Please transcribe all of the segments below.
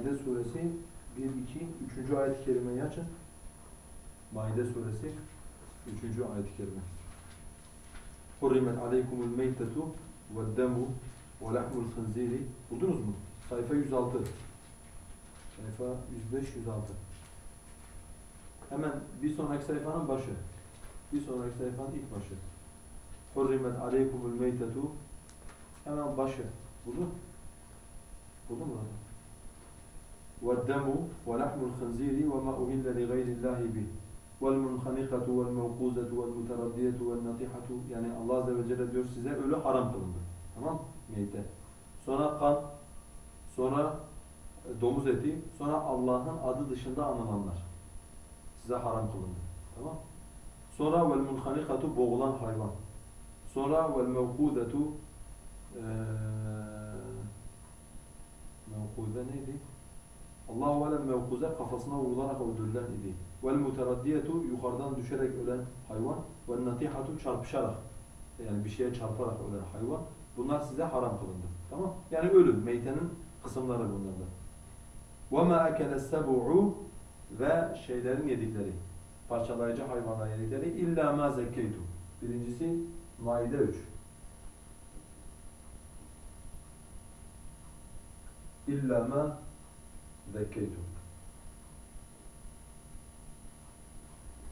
Maide suresi 1, 2, 3. ayet-i açın. Maide suresi 3. ayet-i kerime. Meytetu ve demu ve lahmul khinziri. Buldunuz mu? Sayfa 106. Sayfa 105, 106. Hemen bir sonraki sayfanın başı. Bir sonraki sayfanın ilk başı. Hurrimet aleykumul meytetu. Hemen başı. Buldun? Buldun mu? وَالدَّمُ وَلَحْمُ الْخَنْزِيرِ وَمَا أُهِلَّ لِغَيْرِ اللّٰهِ بِهِ وَالْمُنْخَنِقَةُ وَالْمَوْقُوزَةُ وَالْمُتَرَدِّيَةُ وَالنَّطِحَةُ Yani Allah Azze ve Celle diyor size ölü haram kılındı. Tamam mı? Meyte. Sonra kan, sonra e, domuz eti, sonra Allah'ın adı dışında anılanlar. Size haram kılındı. Tamam Sonra vel munhanikatu boğulan hayvan. Sonra vel mevkudetu mevkude neydi? Allahu alem mevkuze kafasına vurularak öldürülen idi. Vel muteraddiyetu yukarıdan düşerek ölen hayvan. Vel natihatu çarpışarak yani bir şeye çarparak ölen hayvan. Bunlar size haram kılındı. Tamam? Yani ölüm, meytenin kısımları bunlarda. وَمَا أَكَلَ السَّبُعُ Ve şeylerin yedikleri, parçalayıcı hayvanlar yedikleri illa ma zekkeytu. Birincisi Maide 3. İlla ma zekkeytum.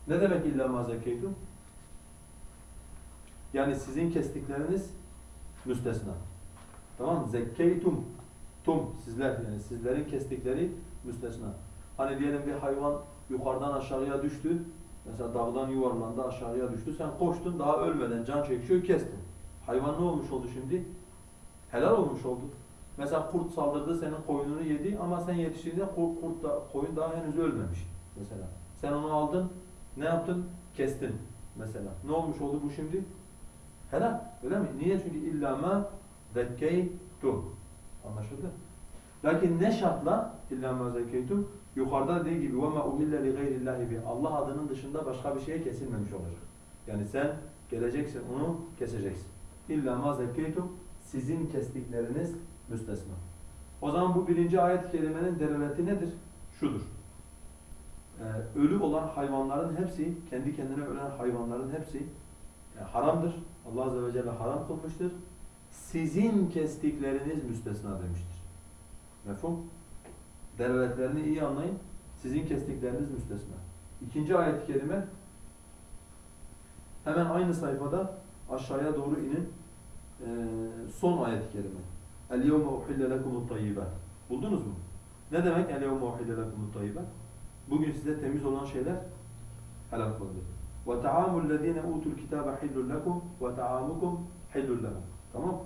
Ne demek illa ma zekkeytum? Yani sizin kestikleriniz müstesna. Tamam? Zekkeytum. Tum sizler yani sizlerin kestikleri müstesna. Hani diyelim bir hayvan yukarıdan aşağıya düştü. Mesela dağdan yuvarlandı aşağıya düştü. Sen koştun daha ölmeden can çekişiyor kestin. Hayvan ne olmuş oldu şimdi? Helal olmuş oldu. Mesela kurt saldırdı senin koyununu yedi ama sen yetiştiğinde kurt, kurt da, koyun daha henüz ölmemiş mesela. Sen onu aldın, ne yaptın? Kestin mesela. Ne olmuş oldu bu şimdi? Helal. Öyle mi? Niye? Çünkü illa ma zekkeytum. Anlaşıldı? Lakin ne şartla illa ma zekkeytum? Yukarıda dediği gibi وَمَا اُهِلَّ لِغَيْرِ اللّٰهِ Allah adının dışında başka bir şeye kesilmemiş olacak. Yani sen geleceksin onu keseceksin. İlla ma zekkeytum sizin kestikleriniz müstesna. O zaman bu birinci ayet-i kerimenin delaleti nedir? Şudur. Ee, ölü olan hayvanların hepsi, kendi kendine ölen hayvanların hepsi yani haramdır. Allah Azze ve Celle haram kılmıştır. Sizin kestikleriniz müstesna demiştir. Mefhum? Delaletlerini iyi anlayın. Sizin kestikleriniz müstesna. İkinci ayet-i kerime hemen aynı sayfada aşağıya doğru inin ee, son ayet-i kerime. El-yevme uhille lekumut. Buldunuz mu? Ne demek el-yevme uhille lekumut? Bugün size temiz olan şeyler helal kılındı. Ve ta'amul lezine utul kitabe hillul lekum ve ta'amukum hillul lekum. Tamam?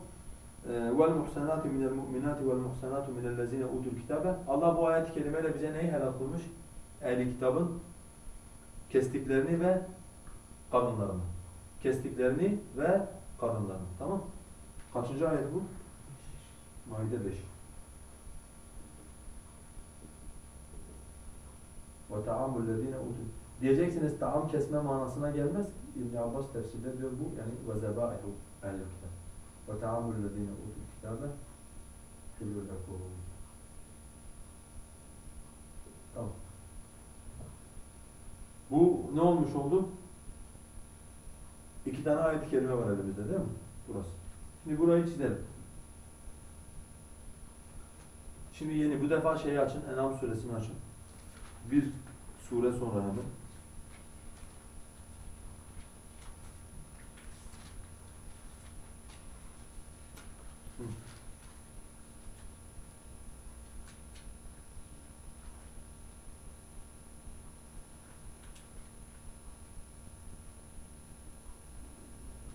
Vel muhsanatu minel mu'minati vel muhsanatu minel lezine utul. Allah bu ayet-i kerimeyle bize neyi helal kılmış? Ehli kitabın kestiklerini ve kadınlarını. Kestiklerini ve kadınlarını. Tamam? Kaçıncı ayet bu? Maide 5. Ve ta'amul lezine utul. Diyeceksiniz taam kesme manasına gelmez. ibn Abbas tefsirde diyor bu. Yani ve zebaihu ehl kitap. Ve ta'amul lezine utul kitabe hillul lekum. Tamam. Bu ne olmuş oldu? İki tane ayet-i kerime var elimizde değil mi? Burası. Şimdi burayı çizelim. Şimdi yeni bu defa şeyi açın, Enam suresini açın. Bir sure sonra hemen.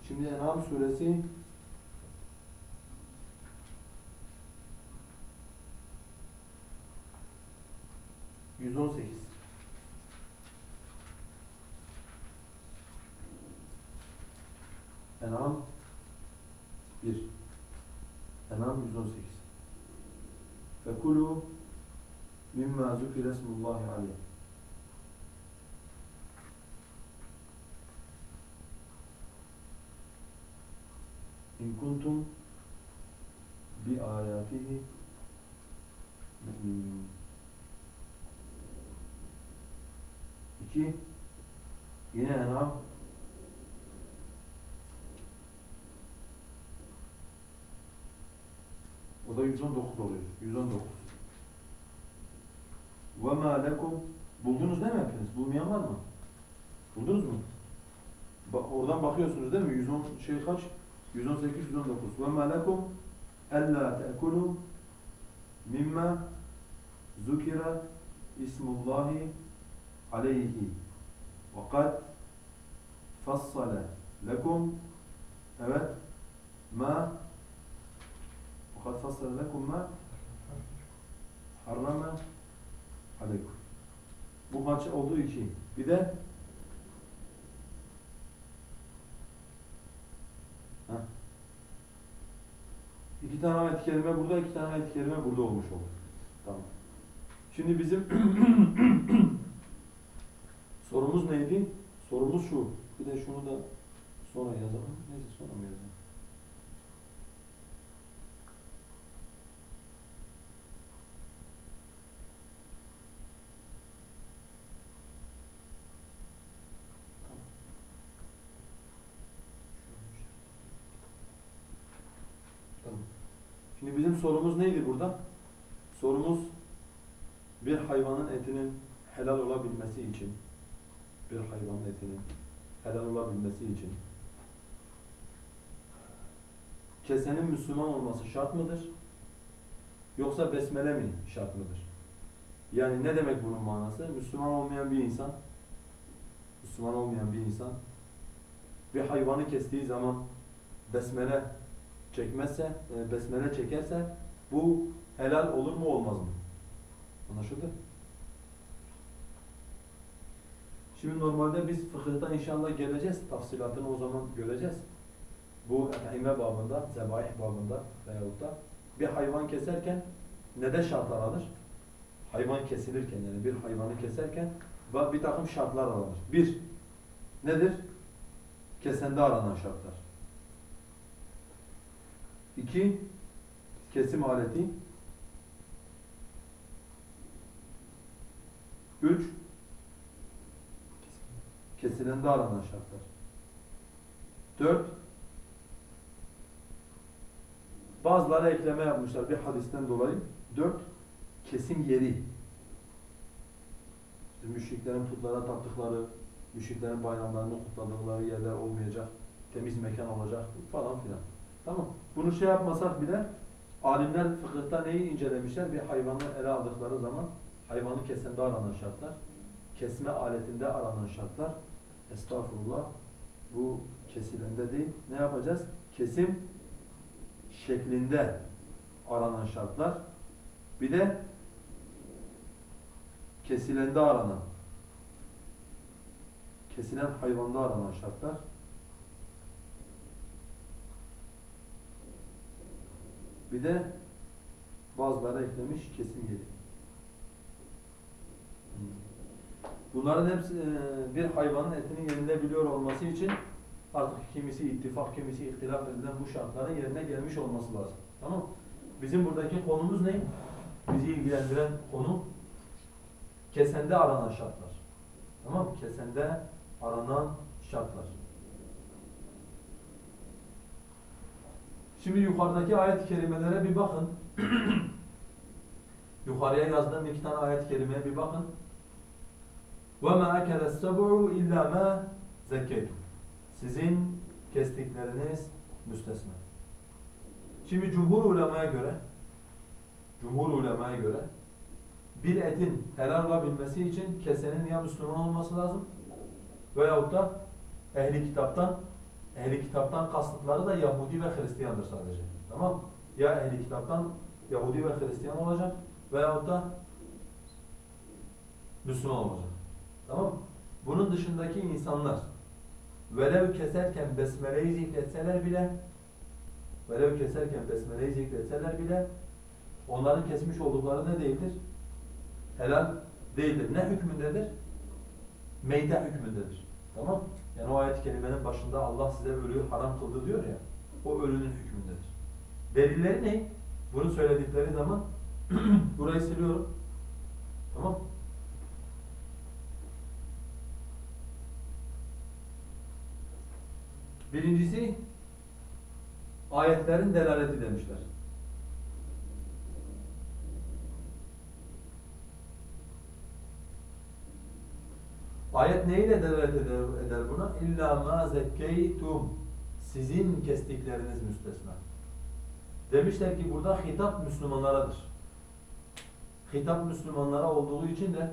Şimdi Enam suresi رزقكم فكلوا مما ذكر اسم الله عليه. إن كنتم بآياته مؤمنين. İki, yine Enam O da 119 oluyor. 119. Ve ma lekum Buldunuz değil mi hepiniz? Bulmayan var mı? Buldunuz mu? Ba oradan bakıyorsunuz değil mi? 110 şey kaç? 118 119. Ve ma lekum ella ta'kulu mimma zukira ismullahi aleyhi ve kad fassale lekum evet ma وقد فصل لكم ما حرم عليكم bu maç olduğu için bir de Heh. iki tane ayet-i kerime burada iki tane ayet-i kerime burada olmuş olur tamam Şimdi bizim sorumuz neydi? Sorumuz şu. Bir de şunu da sonra yazalım. Neyse sonra mı yazalım? Bizim sorumuz neydi burada? Sorumuz bir hayvanın etinin helal olabilmesi için bir hayvanın etinin helal olabilmesi için kesenin Müslüman olması şart mıdır? Yoksa besmele mi şart mıdır? Yani ne demek bunun manası? Müslüman olmayan bir insan Müslüman olmayan bir insan bir hayvanı kestiği zaman besmele çekmezse, e, besmele çekerse bu helal olur mu olmaz mı? Anlaşıldı? Şimdi normalde biz fıkıhta inşallah geleceğiz. Tafsilatını o zaman göreceğiz. Bu et'ime babında, zebaih babında veyahut da bir hayvan keserken ne de şartlar alır? Hayvan kesilirken yani bir hayvanı keserken bir takım şartlar alınır. Bir, nedir? Kesende aranan şartlar. İki, kesim aleti. Üç, kesilende aranan şartlar. Dört, bazıları ekleme yapmışlar bir hadisten dolayı. Dört, kesim yeri. İşte müşriklerin putlara taptıkları, müşriklerin bayramlarını kutladıkları yerler olmayacak, temiz mekan olacak falan filan. Tamam. Bunu şey yapmasak bile alimler fıkıhta neyi incelemişler? Bir hayvanı ele aldıkları zaman hayvanı kesende aranan şartlar, kesme aletinde aranan şartlar, estağfurullah bu kesilende değil. Ne yapacağız? Kesim şeklinde aranan şartlar. Bir de kesilende aranan, kesilen hayvanda aranan şartlar. Bir de bazıları eklemiş kesim yeri. Bunların hepsi e, bir hayvanın etinin yenilebiliyor olması için artık kimisi ittifak, kimisi ihtilaf edilen bu şartların yerine gelmiş olması lazım. Tamam Bizim buradaki konumuz ne? Bizi ilgilendiren konu kesende aranan şartlar. Tamam? Kesende aranan şartlar. Şimdi yukarıdaki ayet-i kerimelere bir bakın. Yukarıya yazdığım iki tane ayet-i kerimeye bir bakın. وَمَا أَكَلَ السَّبُعُ اِلَّا مَا زَكَّيْتُمْ Sizin kestikleriniz müstesna. Şimdi cumhur ulemaya göre cumhur ulemaya göre bir etin helal olabilmesi için kesenin ya Müslüman olması lazım veyahut da ehli kitaptan ehli kitaptan kasıtları da Yahudi ve Hristiyandır sadece. Tamam? Ya ehli kitaptan Yahudi ve Hristiyan olacak veyahut da Müslüman olacak. Tamam? Bunun dışındaki insanlar velev keserken besmeleyi zikretseler bile velev keserken besmeleyi zikretseler bile onların kesmiş oldukları ne değildir? Helal değildir. Ne hükmündedir? Meyte hükmündedir. Tamam. Yani o ayet-i kerimenin başında Allah size ölüyü haram kıldı diyor ya. O ölünün hükmündedir. Delilleri ne? Bunu söyledikleri zaman burayı siliyorum. Tamam. Birincisi ayetlerin delaleti demişler. Ayet neyle delalet eder, eder buna? İlla ma zekkeytum. Sizin kestikleriniz müstesna. Demişler ki burada hitap Müslümanlaradır. Hitap Müslümanlara olduğu için de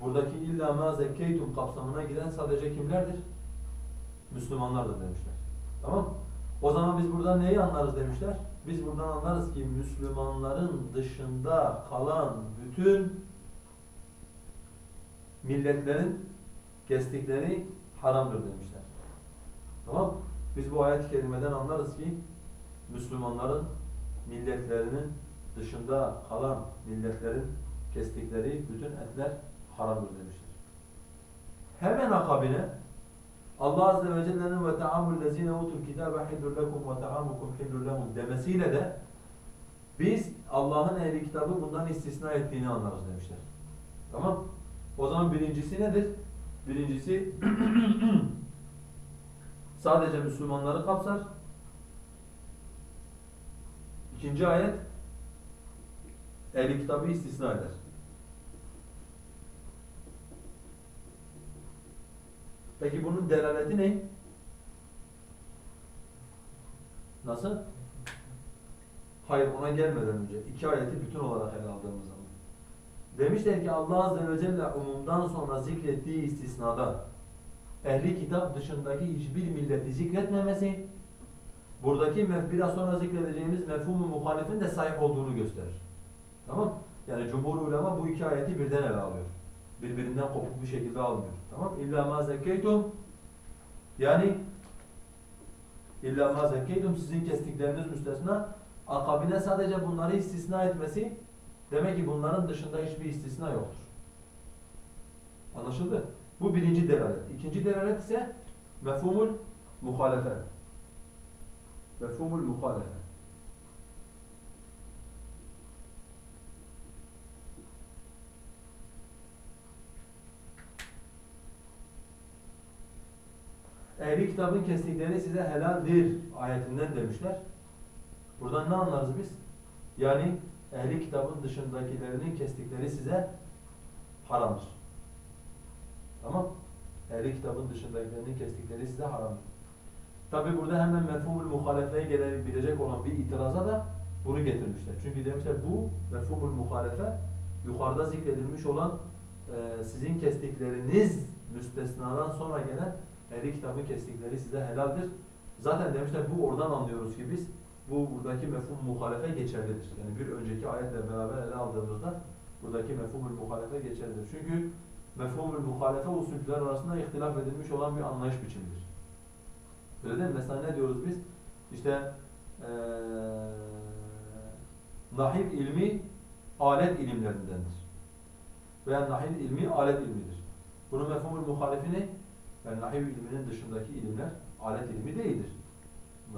buradaki illa ma zekkeytum kapsamına giren sadece kimlerdir? Müslümanlardır demişler. Tamam? O zaman biz buradan neyi anlarız demişler? Biz buradan anlarız ki Müslümanların dışında kalan bütün milletlerin kestikleri haramdır demişler. Tamam? Biz bu ayet-i kerimeden anlarız ki Müslümanların milletlerinin dışında kalan milletlerin kestikleri bütün etler haramdır demişler. Hemen akabine Allah Azze ve Celle'nin ve ta'amul lezine utul kitabe hillul lekum ve ta'amukum hillul lehum demesiyle de biz Allah'ın ehli kitabı bundan istisna ettiğini anlarız demişler. Tamam? O zaman birincisi nedir? Birincisi sadece Müslümanları kapsar. İkinci ayet ehli kitabı istisna eder. Peki bunun delaleti ne? Nasıl? Hayır ona gelmeden önce iki ayeti bütün olarak ele aldığımız zaman. Demişler ki Allah Azze ve Celle umumdan sonra zikrettiği istisnada ehli kitap dışındaki hiçbir milleti zikretmemesi buradaki biraz sonra zikredeceğimiz mefhumu muhalefin de sahip olduğunu gösterir. Tamam Yani cumhur ulema bu iki ayeti birden ele alıyor. Birbirinden kopuk bir şekilde almıyor. Tamam İlla ma zekkeytum yani illa ma zekkeytum sizin kestikleriniz müstesna akabine sadece bunları istisna etmesi demek ki bunların dışında hiçbir istisna yoktur. Anlaşıldı? Bu birinci delalet. İkinci delalet ise mefhumul muhalefe. Mefhumul muhalefe. Ehli kitabın kestikleri size helaldir ayetinden demişler. Buradan ne anlarız biz? Yani ehli kitabın dışındakilerinin kestikleri size haramdır. Tamam? Ehli kitabın dışındakilerinin kestikleri size haramdır. Tabi burada hemen mefhumul muhalefeye gelebilecek olan bir itiraza da bunu getirmişler. Çünkü demişler bu mefhumul muhalefe yukarıda zikredilmiş olan e, sizin kestikleriniz müstesnadan sonra gelen ehli kitabın kestikleri size helaldir. Zaten demişler bu oradan anlıyoruz ki biz bu buradaki mefhum muhalefe geçerlidir. Yani bir önceki ayetle beraber ele aldığımızda buradaki mefhumul muhalefe geçerlidir. Çünkü mefhumul muhalefe usulcüler arasında ihtilaf edilmiş olan bir anlayış biçimidir. Öyle değil mi? Mesela ne diyoruz biz? İşte ee, nahiv ilmi alet ilimlerindendir. Veya nahiv ilmi alet ilmidir. Bunun mefhumul muhalefi ne? Yani nahiv ilminin dışındaki ilimler alet ilmi değildir.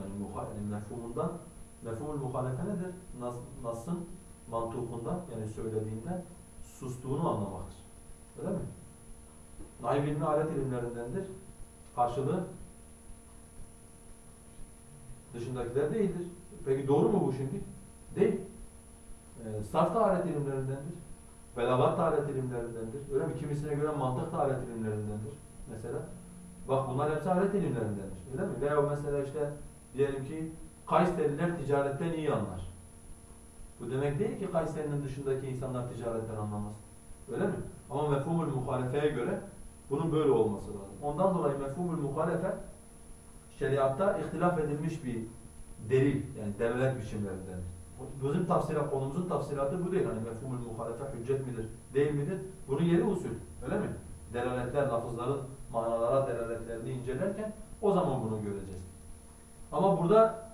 Yani, mefhumundan, mefhumul muhalefe nedir? Nas, Nas'ın mantukundan yani söylediğinden sustuğunu anlamaktır. Öyle mi? Nahiv ilmi alet ilimlerindendir. Karşılığı dışındakiler değildir. Peki doğru mu bu şimdi? Değil. E, sarf da alet ilimlerindendir. Belagat da alet ilimlerindendir. Öyle mi? Kimisine göre mantık da alet ilimlerindendir. Mesela. Bak bunlar hepsi alet ilimlerindendir. Öyle mi? Veya mesela işte diyelim ki Kayseriler ticaretten iyi anlar. Bu demek değil ki Kayseri'nin dışındaki insanlar ticaretten anlamaz. Öyle mi? Ama mefhumul muhalefeye göre bunun böyle olması lazım. Ondan dolayı mefhumul muhalefe şeriatta ihtilaf edilmiş bir delil yani delalet biçimlerinden. Bizim tafsirat, konumuzun tafsiratı bu değil. Hani mefhumul muhalefe hüccet midir, değil midir? Bunun yeri usul. Öyle mi? Delaletler, lafızların manalara delaletlerini incelerken o zaman bunu göreceğiz. Ama burada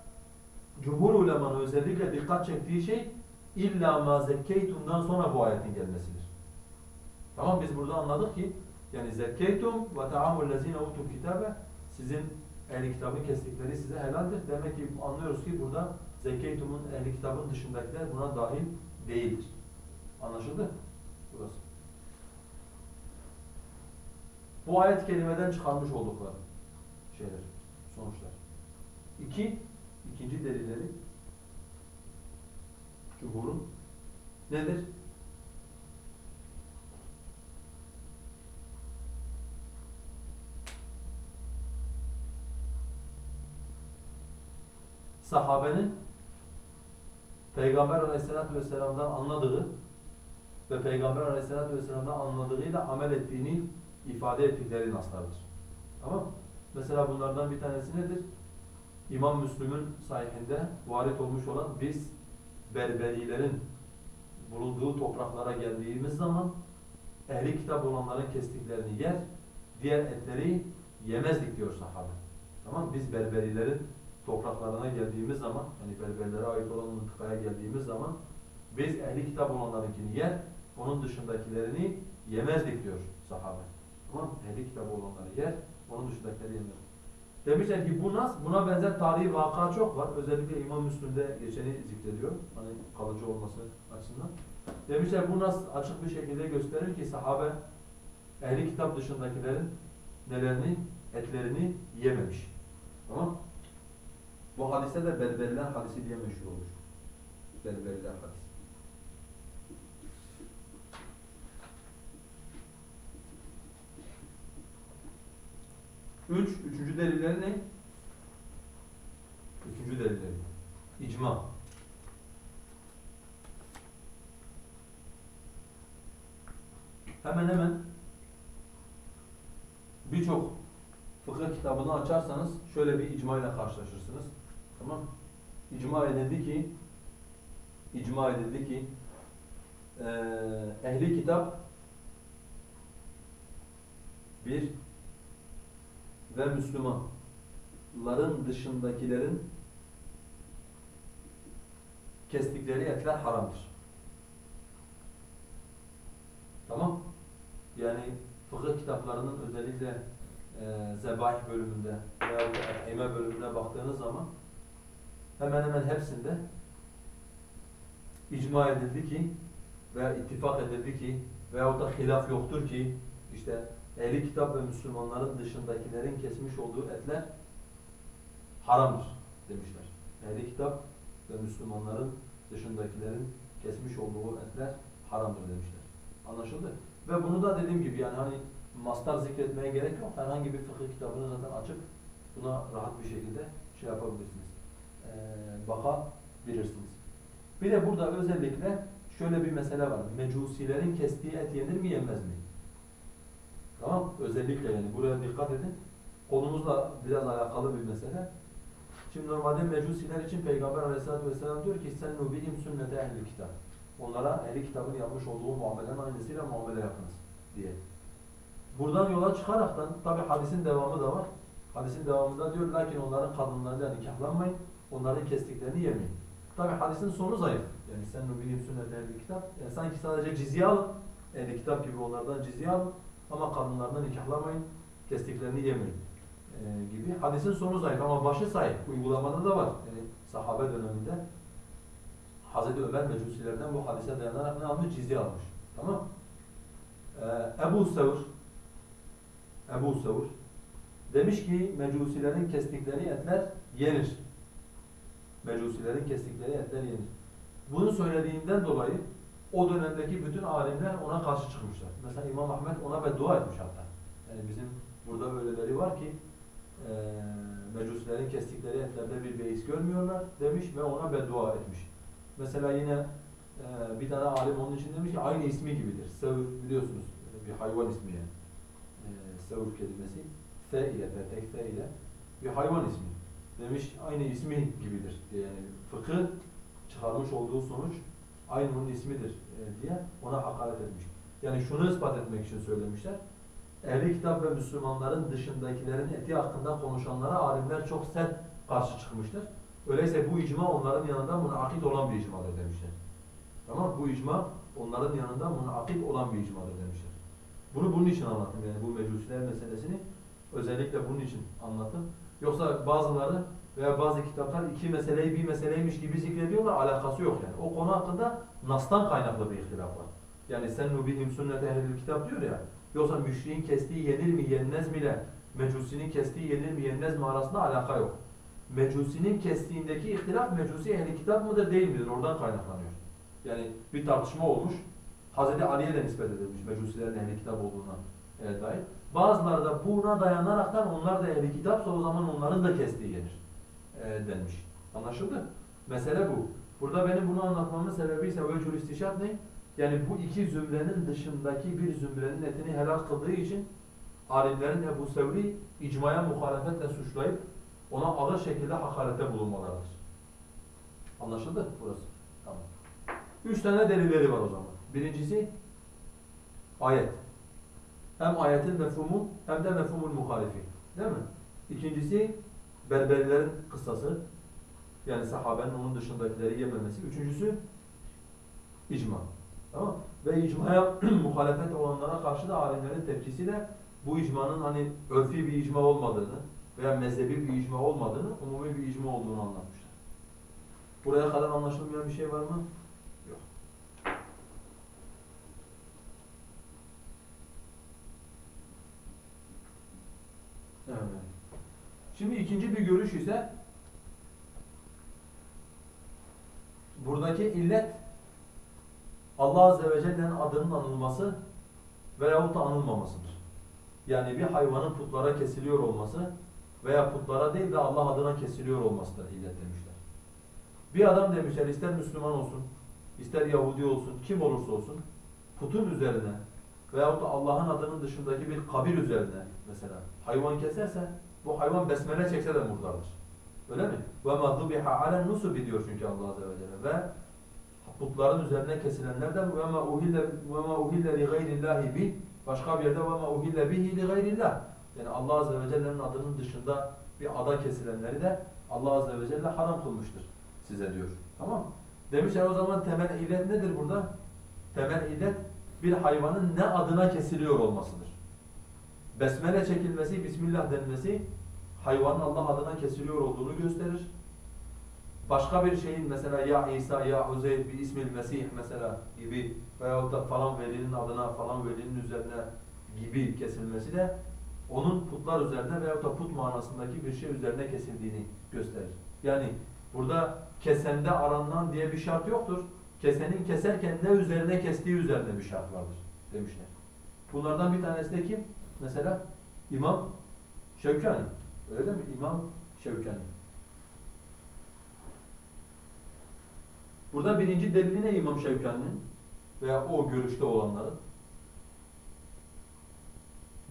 cumhur ulemanın özellikle dikkat çektiği şey illa ma zekkeytum'dan sonra bu ayetin gelmesidir. Tamam biz burada anladık ki yani zekkeytum ve ta'amul lezine utul kitabe sizin ehli kitabın kestikleri size helaldir. Demek ki anlıyoruz ki burada zekkeytumun ehli kitabın dışındakiler buna dahil değildir. Anlaşıldı? Burası. Bu ayet kelimeden çıkarmış oldukları şeyler. sonuçlar. İki, ikinci delilleri cumhurun nedir? Sahabenin Peygamber aleyhissalatü vesselam'dan anladığı ve Peygamber aleyhissalatü vesselam'dan anladığıyla amel ettiğini ifade ettikleri naslardır. Tamam Mesela bunlardan bir tanesi nedir? İmam Müslüm'ün sahihinde varit olmuş olan biz Berberilerin bulunduğu topraklara geldiğimiz zaman ehli kitap olanların kestiklerini yer, diğer etleri yemezdik diyor sahabe. Tamam Biz Berberilerin topraklarına geldiğimiz zaman, yani Berberilere ait olan mıntıkaya geldiğimiz zaman biz ehli kitap olanlarınkini yer, onun dışındakilerini yemezdik diyor sahabe. Tamam? Ehli kitap olanları yer, onun dışındakileri yemez. Demişler ki bu nas, buna benzer tarihi vaka çok var. Özellikle İmam Müslim'de geçeni zikrediyor. Hani kalıcı olması açısından. Demişler bu nas açık bir şekilde gösterir ki sahabe ehli kitap dışındakilerin nelerini, etlerini yememiş. Tamam Bu hadise de Berberiler hadisi diye meşhur olur. Berberiler hadisi. Üç, üçüncü delilleri ne? Üçüncü delilleri. İcma. Hemen hemen birçok fıkıh kitabını açarsanız şöyle bir icma ile karşılaşırsınız. Tamam mı? İcma edildi ki icma edildi ki ehli kitap bir ve Müslümanların dışındakilerin kestikleri etler haramdır. Tamam? Yani fıkıh kitaplarının özellikle e, zebaih bölümünde veya eme bölümüne baktığınız zaman hemen hemen hepsinde icma edildi ki veya ittifak edildi ki veyahut da hilaf yoktur ki işte ehli kitap ve Müslümanların dışındakilerin kesmiş olduğu etler haramdır demişler. Ehli kitap ve Müslümanların dışındakilerin kesmiş olduğu etler haramdır demişler. Anlaşıldı? Ve bunu da dediğim gibi yani hani mastar zikretmeye gerek yok. Herhangi bir fıkıh kitabını zaten açıp buna rahat bir şekilde şey yapabilirsiniz. Ee, bakabilirsiniz. Bir de burada özellikle şöyle bir mesele var. Mecusilerin kestiği et yenir mi yenmez mi? Tamam Özellikle yani buraya dikkat edin. Konumuzla biraz alakalı bir mesele. Şimdi normalde mecusiler için Peygamber aleyhissalatü vesselam diyor ki sen nubihim sünnete ehli kitap. Onlara ehli kitabın yapmış olduğu muamelenin aynısıyla muamele yapınız diye. Buradan yola çıkaraktan tabi hadisin devamı da var. Hadisin devamında diyor lakin onların kadınlarıyla nikahlanmayın. Onların kestiklerini yemeyin. Tabi hadisin sonu zayıf. Yani sen nubihim sünnete ehli kitap. Yani sanki sadece cizye alın. Ehli kitap gibi onlardan cizye alın. Ama kadınlardan nikahlamayın, kestiklerini yemeyin e, gibi. Hadisin sonu zayıf ama başı sahip. Uygulamada da var. Yani sahabe döneminde Hazreti Ömer mecusilerden bu hadise dayanarak ne almış? Cizye almış. Tamam ee, Ebu Sevr Ebu Sevr demiş ki mecusilerin kestikleri etler yenir. Mecusilerin kestikleri etler yenir. Bunu söylediğinden dolayı o dönemdeki bütün alimler ona karşı çıkmışlar. Mesela İmam Ahmet ona beddua etmiş hatta. Yani bizim burada öyleleri var ki e, mecusilerin kestikleri etlerde bir beis görmüyorlar demiş ve ona beddua etmiş. Mesela yine e, bir tane alim onun için demiş ki aynı ismi gibidir. Sevr biliyorsunuz bir hayvan ismi yani. E, sevr kelimesi. F ile, tek F ile bir hayvan ismi. Demiş aynı ismi gibidir. Yani fıkıh çıkarmış olduğu sonuç aynı onun ismidir e, diye ona hakaret etmiş. Yani şunu ispat etmek için söylemişler. Ehli kitap ve Müslümanların dışındakilerin eti hakkında konuşanlara alimler çok sert karşı çıkmıştır. Öyleyse bu icma onların yanında münakit olan bir icmadır demişler. Tamam Bu icma onların yanında münakit olan bir icmadır demişler. Bunu bunun için anlattım yani bu mecusiler meselesini özellikle bunun için anlattım. Yoksa bazıları veya bazı kitaplar iki meseleyi bir meseleymiş gibi zikrediyorlar, alakası yok yani. O konu hakkında Nas'tan kaynaklı bir ihtilaf var. Yani sen nubihim sünnet ehlül kitap diyor ya, yoksa müşriğin kestiği yenir mi yenmez mi ile Mecusinin kestiği yenir mi yenmez mi arasında alaka yok. Mecusinin kestiğindeki ihtilaf mecusi ehli kitap mıdır değil midir? Oradan kaynaklanıyor. Yani bir tartışma olmuş. Hazreti Ali'ye de nispet edilmiş mecusilerin ehli kitap olduğuna dair. Bazıları da buna dayanaraktan onlar da ehli kitapsa o zaman onların da kestiği yenir e, denmiş. Anlaşıldı? Mesele bu. Burada benim bunu anlatmamın sebebi ise vecul istişat ne? Yani bu iki zümrenin dışındaki bir zümrenin etini helal kıldığı için alimlerin Ebu Sevri icmaya muhalefetle suçlayıp ona ağır şekilde hakarete bulunmalarıdır. Anlaşıldı burası? Tamam. Üç tane delilleri var o zaman. Birincisi ayet. Hem ayetin mefhumu hem de mefhumul muhalifi. Değil mi? İkincisi Berberilerin kıssası. Yani sahabenin onun dışındakileri yememesi. Üçüncüsü icma. Tamam Ve icmaya muhalefet olanlara karşı da alimlerin tepkisiyle bu icmanın hani örfi bir icma olmadığını veya mezhebi bir icma olmadığını, umumi bir icma olduğunu anlatmışlar. Buraya kadar anlaşılmayan bir şey var mı? Yok. Evet. Şimdi ikinci bir görüş ise buradaki illet Allah Azze ve Celle'nin adının anılması veyahut da anılmamasıdır. Yani bir hayvanın putlara kesiliyor olması veya putlara değil de Allah adına kesiliyor olmasıdır illet demişler. Bir adam demişler ister Müslüman olsun, ister Yahudi olsun, kim olursa olsun putun üzerine veyahut da Allah'ın adının dışındaki bir kabir üzerine mesela hayvan keserse bu hayvan besmele çekse de murdardır. Öyle mi? Ve ma zubiha alen nusubi diyor çünkü Allah Azze ve Celle ve putların üzerine kesilenler de ve ma uhille ve ma uhille li gayrillahi bi başka bir yerde ve ma uhille bihi li gayrillah. Yani Allah Azze ve Celle'nin adının dışında bir ada kesilenleri de Allah Azze ve Celle haram kılmıştır size diyor. Tamam? Demişler o zaman temel illet nedir burada? Temel illet bir hayvanın ne adına kesiliyor olmasıdır. Besmele çekilmesi, Bismillah denmesi hayvanın Allah adına kesiliyor olduğunu gösterir. Başka bir şeyin mesela ya İsa ya Uzeyr bir ismil Mesih mesela gibi veyahut da falan velinin adına falan velinin üzerine gibi kesilmesi de onun putlar üzerine veyahut da put manasındaki bir şey üzerine kesildiğini gösterir. Yani burada kesende aranılan diye bir şart yoktur. Kesenin keserken ne üzerine kestiği üzerine bir şart vardır demişler. Bunlardan bir tanesi de kim? Mesela İmam Şevkani. Öyle değil mi? İmam Şevkani. Burada birinci delili ne İmam Şevkani'nin? Veya o görüşte olanların?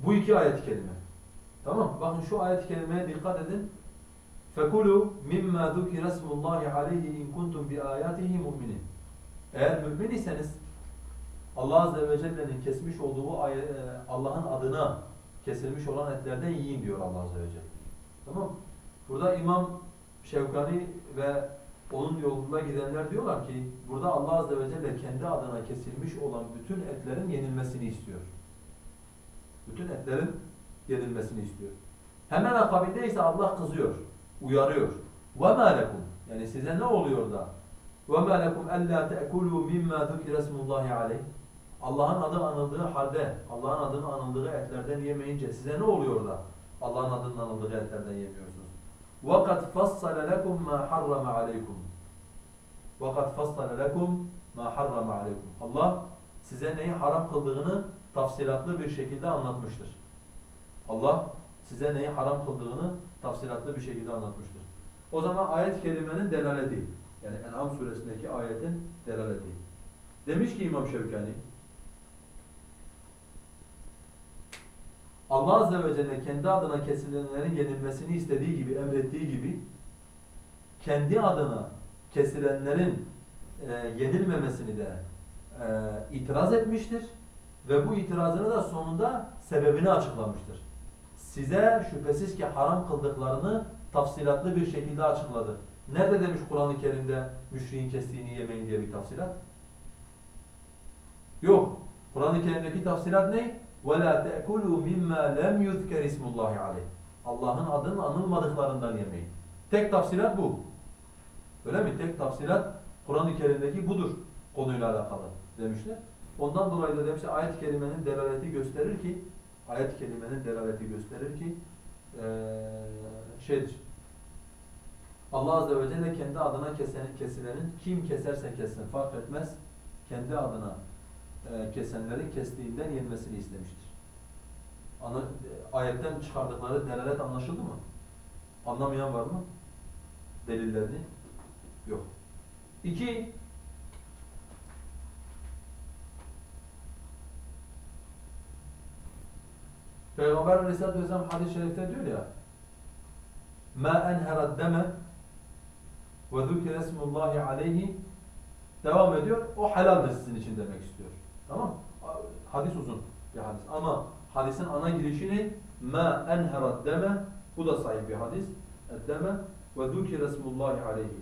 Bu iki ayet-i kerime. Tamam Bakın şu ayet-i kerimeye dikkat edin. فَكُلُوا مِمَّا ذُكِرَ اسْمُ اللّٰهِ عَلَيْهِ اِنْ كُنْتُمْ بِآيَاتِهِ مُؤْمِنِينَ Eğer mümin iseniz Allah Azze ve Celle'nin kesmiş olduğu ayet, Allah'ın adına kesilmiş olan etlerden yiyin diyor Allah Azze ve Celle. Tamam mı? Burada İmam Şevkani ve onun yolunda gidenler diyorlar ki burada Allah Azze ve Celle kendi adına kesilmiş olan bütün etlerin yenilmesini istiyor. Bütün etlerin yenilmesini istiyor. Hemen akabinde ise Allah kızıyor, uyarıyor. وَمَا لَكُمْ Yani size ne oluyor da? وَمَا لَكُمْ أَلَّا تَأْكُلُوا مِمَّا ذُكِرَ اسْمُ اللّٰهِ عَلَيْهِ Allah'ın adı anıldığı halde, Allah'ın adının anıldığı etlerden yemeyince size ne oluyor da Allah'ın adının anıldığı etlerden yemiyorsunuz? وَقَدْ فَصَّلَ لَكُمْ مَا حَرَّمَ عَلَيْكُمْ وَقَدْ فَصَّلَ لَكُمْ مَا حَرَّمَ عَلَيْكُمْ Allah size neyi haram kıldığını tafsilatlı bir şekilde anlatmıştır. Allah size neyi haram kıldığını tafsilatlı bir şekilde anlatmıştır. O zaman ayet-i kerimenin delaleti, yani En'am suresindeki ayetin delaleti. Demiş ki İmam Şevkani, Allah Azze ve Celle kendi adına kesilenlerin yenilmesini istediği gibi, emrettiği gibi kendi adına kesilenlerin e, yenilmemesini de e, itiraz etmiştir ve bu itirazını da sonunda sebebini açıklamıştır. Size şüphesiz ki haram kıldıklarını tafsilatlı bir şekilde açıkladı. Nerede demiş Kur'an-ı Kerim'de müşriğin kestiğini yemeyin diye bir tafsilat? Yok. Kur'an-ı Kerim'deki tafsilat ne? وَلَا تَأْكُلُوا مِمَّا لَمْ يُذْكَرِ اسْمُ اللّٰهِ عَلَيْهِ Allah'ın adının anılmadıklarından yemeyin. Tek tafsilat bu. Öyle mi? Tek tafsilat Kur'an-ı Kerim'deki budur konuyla alakalı demişler. Ondan dolayı da demişler ayet-i kerimenin delaleti gösterir ki ayet-i kerimenin delaleti gösterir ki eee şeydir. Allah Azze ve Celle kendi adına kesen, kesilenin kim keserse kessin fark etmez. Kendi adına eee, kesenlerin kestiğinden yenmesini istemiştir. Ana, e, ayetten çıkardıkları delalet anlaşıldı mı? Anlamayan var mı? Delillerini? Yok. İki, Peygamber Aleyhisselatü Vesselam hadis-i şerifte diyor ya مَا اَنْهَرَ الدَّمَ وَذُكِرَ اسْمُ اللّٰهِ عَلَيْهِ Devam ediyor. O helaldir sizin için demek istiyor. Tamam Hadis uzun bir hadis. Ama hadisin ana girişini ma enherat deme bu da sahih bir hadis. E, deme ve zükir esmullahi aleyhi.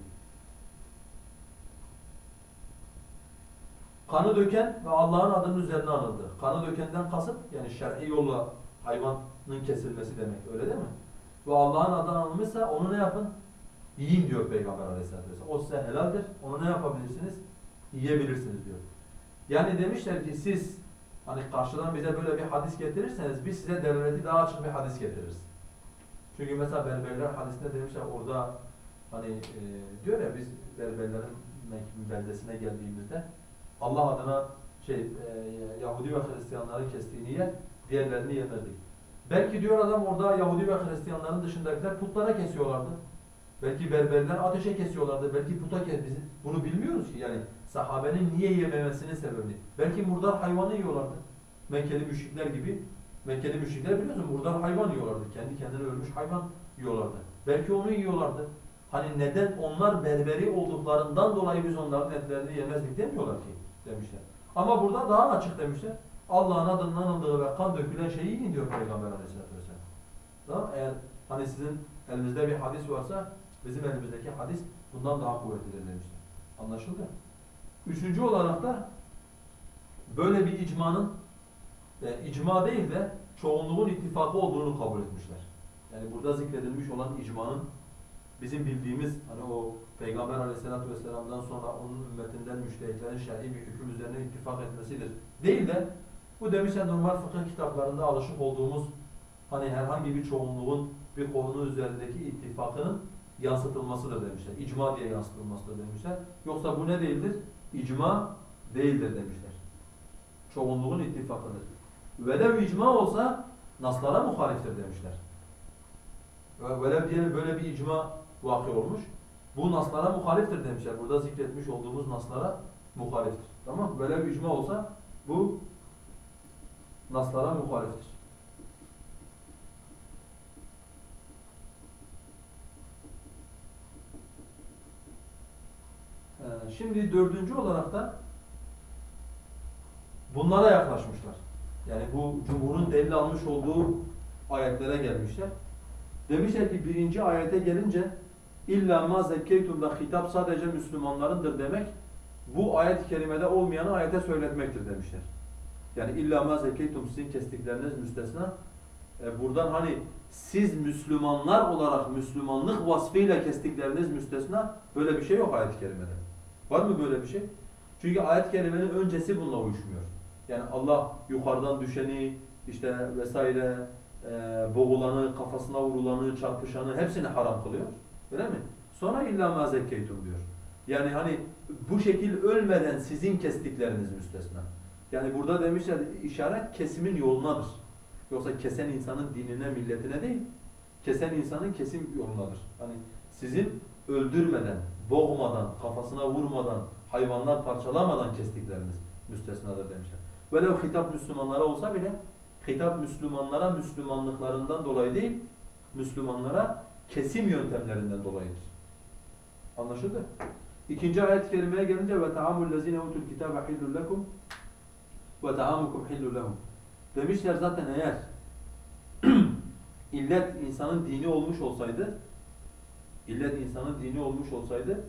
Kanı döken ve Allah'ın adının üzerine anıldı. Kanı dökenden kasıt yani şer'i yolla hayvanın kesilmesi demek öyle değil mi? Ve Allah'ın adı anılmışsa onu ne yapın? Yiyin diyor Peygamber Aleyhisselatü Vesselam. O size helaldir. Onu ne yapabilirsiniz? Yiyebilirsiniz diyor. Yani demişler ki siz hani karşıdan bize böyle bir hadis getirirseniz biz size delaleti daha açık bir hadis getiririz. Çünkü mesela berberler hadisinde demişler orada hani e, diyor ya biz berberlerin beldesine geldiğimizde Allah adına şey e, Yahudi ve Hristiyanların kestiğini yer, diğerlerini yemezdik. Belki diyor adam orada Yahudi ve Hristiyanların dışındakiler putlara kesiyorlardı. Belki berberler ateşe kesiyorlardı. Belki puta kes bizi. Bunu bilmiyoruz ki yani sahabenin niye yememesinin sebebi. Belki murdar hayvanı yiyorlardı. Mekkeli müşrikler gibi. Mekkeli müşrikler biliyorsun murdar hayvan yiyorlardı. Kendi kendine ölmüş hayvan yiyorlardı. Belki onu yiyorlardı. Hani neden onlar berberi olduklarından dolayı biz onların etlerini yemezdik demiyorlar ki demişler. Ama burada daha açık demişler. Allah'ın adının anıldığı ve kan dökülen şeyi yiyin diyor Peygamber Aleyhisselatü Vesselam. Tamam mı? Eğer hani sizin elinizde bir hadis varsa bizim elimizdeki hadis bundan daha kuvvetlidir demişler. Anlaşıldı? Üçüncü olarak da böyle bir icmanın e, icma değil de çoğunluğun ittifakı olduğunu kabul etmişler. Yani burada zikredilmiş olan icmanın bizim bildiğimiz hani o Peygamber Aleyhisselatü Vesselam'dan sonra onun ümmetinden müştehitlerin şer'i bir hüküm üzerine ittifak etmesidir. Değil de bu demişler normal fıkıh kitaplarında alışık olduğumuz hani herhangi bir çoğunluğun bir konu üzerindeki ittifakının yansıtılmasıdır demişler. İcma diye yansıtılmasıdır demişler. Yoksa bu ne değildir? İcma değildir demişler. Çoğunluğun ittifakıdır. Velev icma olsa naslara muhaliftir demişler. Ve Velev diye böyle bir icma vakı olmuş. Bu naslara muhaliftir demişler. Burada zikretmiş olduğumuz naslara muhaliftir. Tamam mı? Velev icma olsa bu naslara muhaliftir. Ee, Şimdi dördüncü olarak da bunlara yaklaşmışlar. Yani bu cumhurun delil almış olduğu ayetlere gelmişler. Demişler ki birinci ayete gelince illa ma zekkeytum'da hitap sadece Müslümanlarındır demek bu ayet-i kerimede olmayanı ayete söyletmektir demişler. Yani illa ma zekkeytum sizin kestikleriniz müstesna. E, buradan hani siz Müslümanlar olarak Müslümanlık vasfıyla kestikleriniz müstesna böyle bir şey yok ayet-i kerimede. Var mı böyle bir şey? Çünkü ayet-i kerimenin öncesi bununla uyuşmuyor. Yani Allah yukarıdan düşeni işte vesaire e, boğulanı, kafasına vurulanı, çarpışanı hepsini haram kılıyor. Öyle mi? Sonra illa ma zekkeytum diyor. Yani hani bu şekil ölmeden sizin kestikleriniz müstesna. Yani burada demişler işaret kesimin yolunadır. Yoksa kesen insanın dinine, milletine değil, kesen insanın kesim yolunadır. Hani sizin öldürmeden, boğmadan, kafasına vurmadan, hayvanlar parçalamadan kestikleriniz müstesnadır demişler. Velev hitap Müslümanlara olsa bile hitap Müslümanlara Müslümanlıklarından dolayı değil, Müslümanlara kesim yöntemlerinden dolayıdır. Anlaşıldı? İkinci ayet-i kerimeye gelince ve taamul lezine utul kitabe hillul lekum ve taamukum hillul lehum. Demişler zaten eğer illet insanın dini olmuş olsaydı illet insanın dini olmuş olsaydı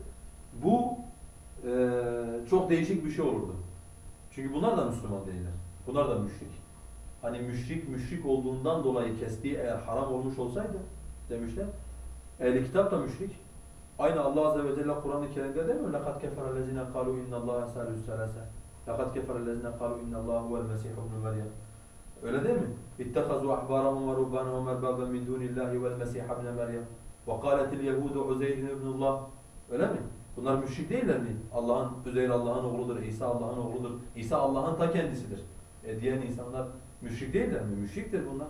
bu e, çok değişik bir şey olurdu. Çünkü bunlar da Müslüman değiller. Bunlar da müşrik. Hani müşrik müşrik olduğundan dolayı kestiği eğer haram olmuş olsaydı demişler. Ehli kitap da müşrik. Aynı Allah Azze ve Celle Kur'an-ı Kerim'de değil mi? لَقَدْ كَفَرَ الَّذِينَ قَالُوا اِنَّ اللّٰهَ سَالُوا السَّلَاسَ لَقَدْ كَفَرَ الَّذِينَ قَالُوا اِنَّ اللّٰهَ هُوَ الْمَسِيحُ ابْنُ مَرْيَمَ Öyle değil mi? İttehazu ahbarahum ve rubbanahum erbaben min dunillahi vel mesih ibn ve kâletil yehudu Uzeyr ibnullah. Öyle mi? Bunlar müşrik değiller mi? Allah'ın Üzeyr Allah'ın oğludur, İsa Allah'ın oğludur. İsa Allah'ın ta kendisidir. E diyen insanlar müşrik değiller mi? Müşriktir bunlar.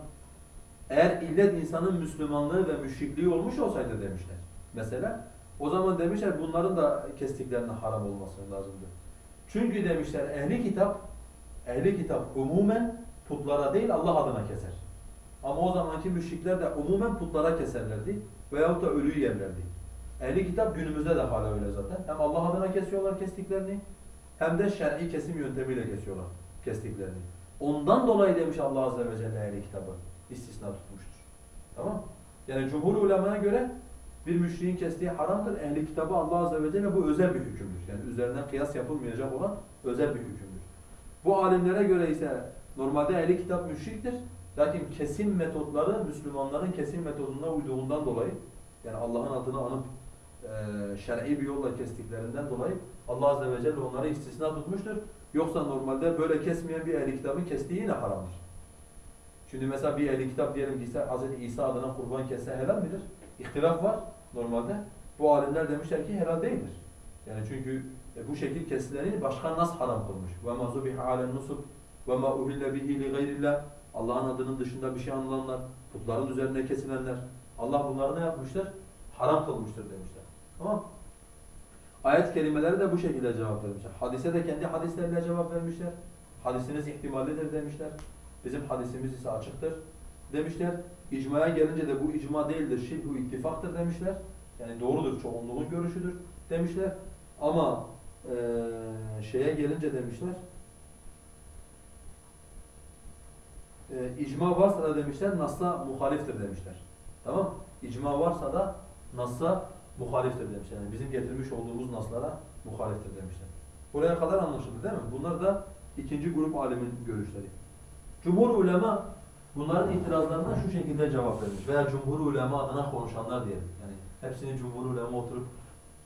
Eğer illet insanın Müslümanlığı ve müşrikliği olmuş olsaydı demişler. Mesela o zaman demişler bunların da kestiklerinin haram olması lazımdı. Çünkü demişler ehli kitap ehli kitap umumen putlara değil Allah adına keser. Ama o zamanki müşrikler de umumen putlara keserlerdi veyahut da ölüyü yerlerdi. Ehli kitap günümüzde de hala öyle zaten. Hem Allah adına kesiyorlar kestiklerini hem de şer'i kesim yöntemiyle kesiyorlar kestiklerini. Ondan dolayı demiş Allah Azze ve Celle ehli kitabı istisna tutmuştur. Tamam Yani cumhur ulemaya göre bir müşriğin kestiği haramdır. Ehli kitabı Allah Azze ve Celle bu özel bir hükümdür. Yani üzerinden kıyas yapılmayacak olan özel bir hükümdür. Bu alimlere göre ise normalde ehli kitap müşriktir. Lakin kesim metotları Müslümanların kesim metoduna uyduğundan dolayı yani Allah'ın adını anıp e, şer'i bir yolla kestiklerinden dolayı Allah Azze ve Celle onları istisna tutmuştur. Yoksa normalde böyle kesmeyen bir ehli kitabın kestiği yine haramdır. Şimdi mesela bir ehli kitap diyelim ki Hz. İsa adına kurban kesse helal midir? İhtilaf var normalde. Bu alimler demişler ki helal değildir. Yani çünkü e, bu şekil kesilerini başka nas haram kılmış. Zubiha alen nusub ve ma uhille bihi li gayrillah. Allah'ın adının dışında bir şey anılanlar, putların üzerine kesilenler. Allah bunları ne yapmışlar? Haram kılmıştır demişler. Tamam Ayet kelimeleri de bu şekilde cevap vermişler. Hadise de kendi hadislerle cevap vermişler. Hadisiniz ihtimallidir demişler. Bizim hadisimiz ise açıktır demişler. İcmaya gelince de bu icma değildir, şibhu ittifaktır demişler. Yani doğrudur, çoğunluğun görüşüdür demişler. Ama e, şeye gelince demişler, e, icma varsa da demişler, Nas'a muhaliftir demişler. Tamam İcma varsa da Nas'a muhaliftir demişler. Yani bizim getirmiş olduğumuz Nas'lara muhaliftir demişler. Buraya kadar anlaşıldı değil mi? Bunlar da ikinci grup alimin görüşleri. Cumhur ulema bunların itirazlarına şu şekilde cevap vermiş veya cumhur ulema adına konuşanlar diyelim. Yani hepsini cumhur ulema oturup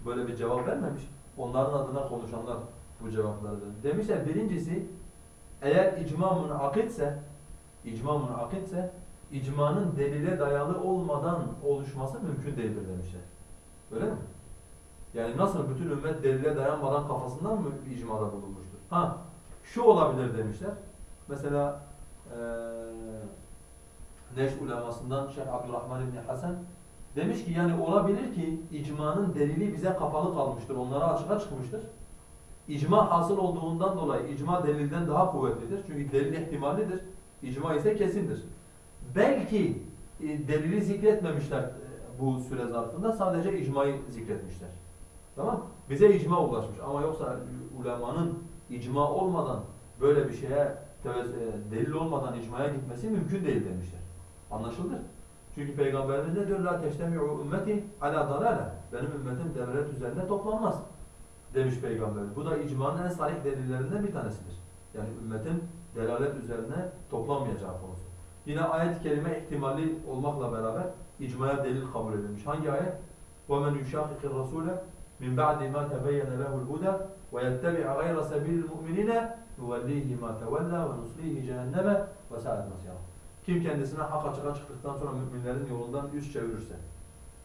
böyle bir cevap vermemiş. Onların adına konuşanlar bu cevapları vermiş. Demişler birincisi eğer icma münakitse icma münakitse icmanın delile dayalı olmadan oluşması mümkün değildir demişler. Öyle mi? Yani nasıl bütün ümmet delile dayanmadan kafasından mı icmada bulunmuştur? Ha, şu olabilir demişler. Mesela ee, Neş ulemasından Şeyh Abdurrahman İbni Hasan demiş ki yani olabilir ki icmanın delili bize kapalı kalmıştır. Onlara açığa çıkmıştır. İcma hasıl olduğundan dolayı icma delilden daha kuvvetlidir. Çünkü delil ihtimallidir. İcma ise kesindir. Belki e, delili zikretmemişler e, bu süre zarfında sadece icmayı zikretmişler. Tamam? Bize icma ulaşmış ama yoksa ulemanın icma olmadan böyle bir şeye delil olmadan icmaya gitmesi mümkün değil demişler. Anlaşıldı? Çünkü Peygamberimiz ne diyor? La teştemi'u ümmeti ala dalale. Benim ümmetim devlet üzerinde toplanmaz. Demiş Peygamber. Bu da icmanın en sahih delillerinden bir tanesidir. Yani ümmetin delalet üzerine toplanmayacağı konusu. Yine ayet-i kerime ihtimali olmakla beraber icmaya delil kabul edilmiş. Hangi ayet? وَمَنْ يُشَاقِقِ الرَّسُولَ مِنْ بَعْدِ مَا تَبَيَّنَ لَهُ الْهُدَى وَيَتَّبِعَ غَيْرَ سَبِيلِ الْمُؤْمِنِينَ نُوَلِّهِ مَا تَوَلَّى وَنُصْلِهِ جَهَنَّمَ وَسَاءَتْ مَصِيرًا Kim kendisine hak açığa çıktıktan sonra müminlerin yolundan yüz çevirirse.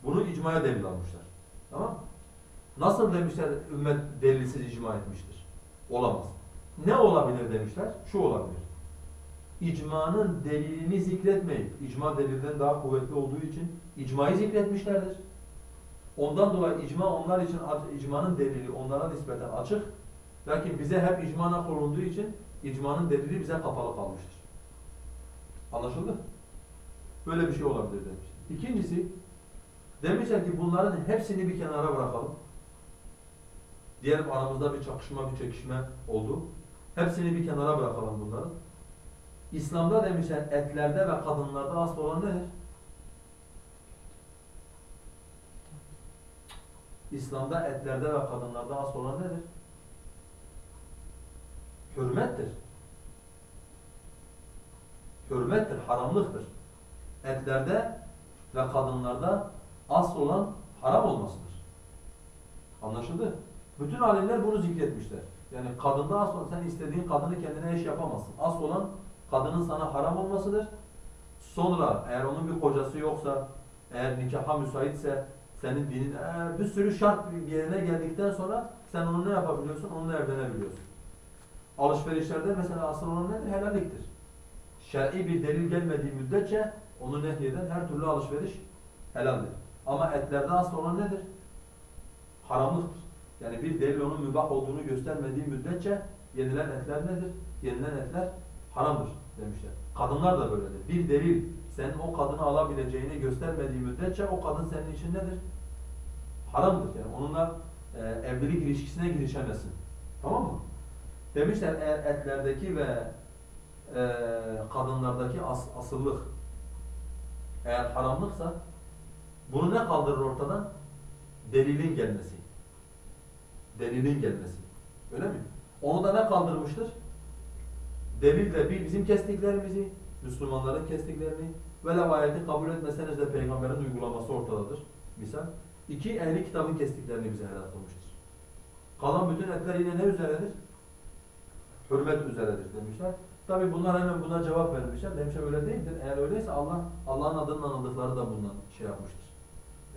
Bunu icmaya delil almışlar. Tamam Nasıl demişler ümmet delilsiz icma etmiştir? Olamaz. Ne olabilir demişler? Şu olabilir. İcmanın delilini zikretmeyip, icma delilden daha kuvvetli olduğu için icmayı zikretmişlerdir. Ondan dolayı icma onlar için icmanın delili onlara nispeten açık. Lakin bize hep icmana korunduğu için icmanın delili bize kapalı kalmıştır. Anlaşıldı? Böyle bir şey olabilir demiş. İkincisi, demişler ki bunların hepsini bir kenara bırakalım. Diyelim aramızda bir çakışma, bir çekişme oldu. Hepsini bir kenara bırakalım bunların. İslam'da demişler etlerde ve kadınlarda asıl olan nedir? İslam'da etlerde ve kadınlarda asıl olan nedir? Hürmettir. Hürmettir, haramlıktır. Etlerde ve kadınlarda asıl olan haram olmasıdır. Anlaşıldı? Bütün alimler bunu zikretmişler. Yani kadında asıl sen istediğin kadını kendine eş yapamazsın. Asıl olan kadının sana haram olmasıdır. Sonra eğer onun bir kocası yoksa, eğer nikaha müsaitse, senin dinin bir sürü şart yerine geldikten sonra sen onu ne yapabiliyorsun? Onunla evlenebiliyorsun. Alışverişlerde mesela asıl olan nedir? Helalliktir. Şer'i bir delil gelmediği müddetçe onu nehyeden her türlü alışveriş helaldir. Ama etlerde asıl olan nedir? Haramlıktır. Yani bir delil onun mübah olduğunu göstermediği müddetçe yenilen etler nedir? Yenilen etler haramdır demişler. Kadınlar da böyledir. Bir delil senin o kadını alabileceğini göstermediği müddetçe o kadın senin için nedir? Haramdır. Yani onunla e, evlilik ilişkisine girişemezsin. Tamam mı? Demişler eğer etlerdeki ve e, kadınlardaki as, asıllık eğer haramlıksa bunu ne kaldırır ortadan? Delilin gelmesi. Delilin gelmesi. Öyle mi? Onu da ne kaldırmıştır? Delil de bir bizim kestiklerimizi, Müslümanların kestiklerini ve ayeti kabul etmeseniz de peygamberin uygulaması ortadadır. Misal. İki, ehli kitabın kestiklerini bize helal kılmıştır. Kalan bütün etler yine ne üzeredir? Hürmet üzeredir demişler. Tabi bunlar hemen buna cevap vermişler. Demişler öyle değildir. Eğer öyleyse Allah Allah'ın adının anıldıkları da bundan şey yapmıştır.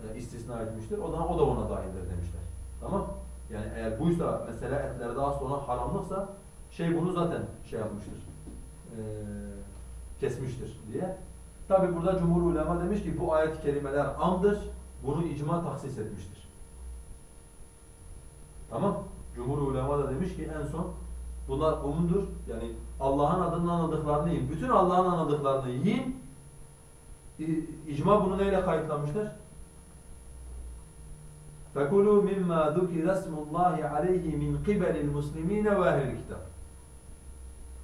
E, istisna etmiştir. O da o da ona dahildir demişler. Tamam? Yani eğer buysa mesela etler daha sonra haramlıksa şey bunu zaten şey yapmıştır. E, kesmiştir diye. Tabi burada Cumhur Ulema demiş ki bu ayet-i kerimeler amdır. Bunu icma tahsis etmiştir. Tamam? Cumhur Ulema da demiş ki en son bunlar umumdur. Yani Allah'ın adının anıldıklarını yiyin. Bütün Allah'ın anıldıklarını yiyin. İ- İcma bunu neyle kayıtlamıştır? فَكُلُوا مِمَّا ذُكِرَ اسْمُ اللّٰهِ عَلَيْهِ مِنْ قِبَلِ الْمُسْلِم۪ينَ وَاهْلِ الْكِتَابِ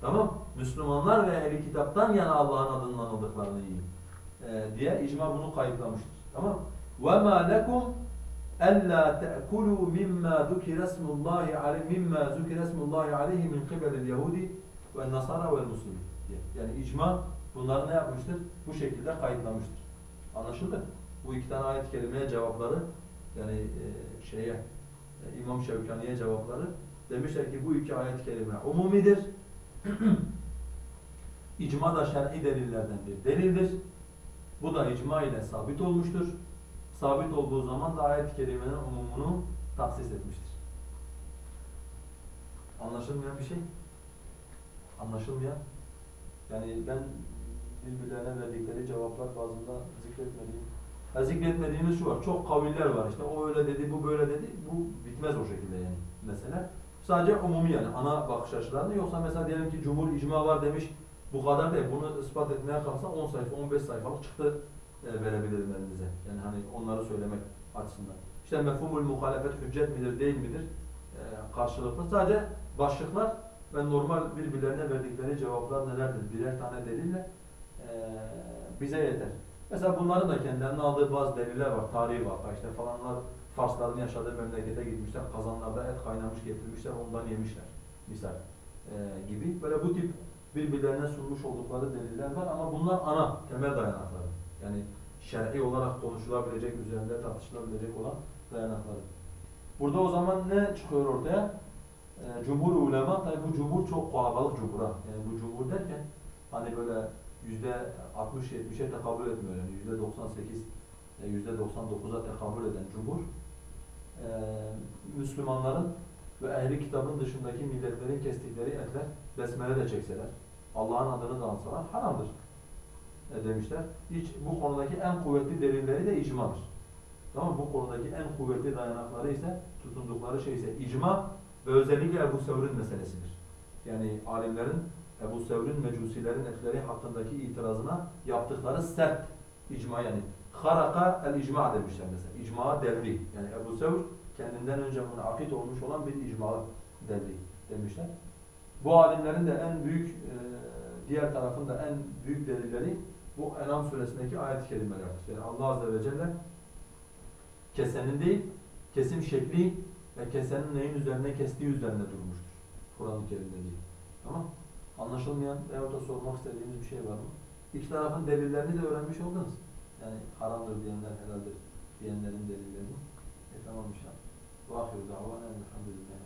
Tamam. Müslümanlar ve ehli kitaptan yana Allah'ın adının anıldıklarını yiyin. Ee, diye icma bunu kayıtlamıştır. Tamam. وَمَا لَكُمْ أَلَّا تَأْكُلُوا مِمَّا ذُكِرَ اسْمُ اللّٰهِ عَلَيْهِ مِمَّا ذُكِرَ اسْمُ اللّٰهِ عَلَيْهِ مِنْ قِبَلِ الْيَهُودِ وَالنَّصَارَى وَالْمُسْلِمِينَ diye. Yani icma bunları ne yapmıştır? Bu şekilde kayıtlamıştır. Anlaşıldı? Bu iki tane ayet-i kerimeye cevapları yani e, şeye e, İmam Şevkani'ye cevapları demişler ki bu iki ayet-i kerime umumidir. İcma da şer'i delillerden bir delildir. Bu da icma ile sabit olmuştur. Sabit olduğu zaman da ayet-i kerimenin umumunu tahsis etmiştir. Anlaşılmayan bir şey. Anlaşılmayan. Yani ben birbirlerine verdikleri cevaplar bazında zikretmediğim. Ha zikretmediğimiz şu var. Çok kaviller var işte. O öyle dedi, bu böyle dedi. Bu bitmez o şekilde yani mesela. Sadece umumi yani ana bakış açılarını. Yoksa mesela diyelim ki cumhur icma var demiş. Bu kadar değil. Bunu ispat etmeye kalksa 10 sayfa, 15 sayfalık çıktı e, verebilirim elinize. Yani hani onları söylemek açısından. İşte mefhumul muhalefet hüccet midir, değil midir? E, karşılıklı. Sadece başlıklar ve normal birbirlerine verdikleri cevaplar nelerdir? Birer tane delille e, bize yeter. Mesela bunların da kendilerine aldığı bazı deliller var. Tarihi vaka işte falanlar Farsların yaşadığı memlekete gitmişler. Kazanlarda et kaynamış getirmişler. Ondan yemişler. Misal e, gibi. Böyle bu tip birbirlerine sunmuş oldukları deliller var ama bunlar ana, temel dayanakları. Yani şer'i olarak konuşulabilecek, üzerinde tartışılabilecek olan dayanakları. Burada o zaman ne çıkıyor ortaya? E, cumhur ulema, tabi bu cumhur çok kalabalık cumhur ha. Yani bu cumhur derken hani böyle yüzde 60-70'e tekabül etmiyor yani yüzde 98 e, yüzde 99'a tekabül eden cumhur e, Müslümanların ve ehli kitabın dışındaki milletlerin kestikleri etler besmele de çekseler Allah'ın adını da ansalar haramdır e, demişler. Hiç bu konudaki en kuvvetli delilleri de icmadır. Tamam bu konudaki en kuvvetli dayanakları ise tutundukları şey ise icma ve özellikle Ebu Sevr'in meselesidir. Yani alimlerin Ebu Sevr'in mecusilerin etleri hakkındaki itirazına yaptıkları sert icma yani haraka el icma demişler mesela. İcma devri. Yani Ebu Sevr kendinden önce münakit olmuş olan bir icma devri demişler. Bu alimlerin de en büyük e, diğer tarafında en büyük delilleri bu Enam suresindeki ayet-i kerimelerdir. Yani Allah Azze ve Celle kesenin değil, kesim şekli ve kesenin neyin üzerine kestiği üzerine durmuştur. Kur'an-ı Kerim'de değil. Tamam Anlaşılmayan veyahut da sormak istediğiniz bir şey var mı? İki tarafın delillerini de öğrenmiş oldunuz. Yani haramdır diyenler, helaldir diyenlerin delillerini. E tamam inşallah. Ve ahiru davana elhamdülillah.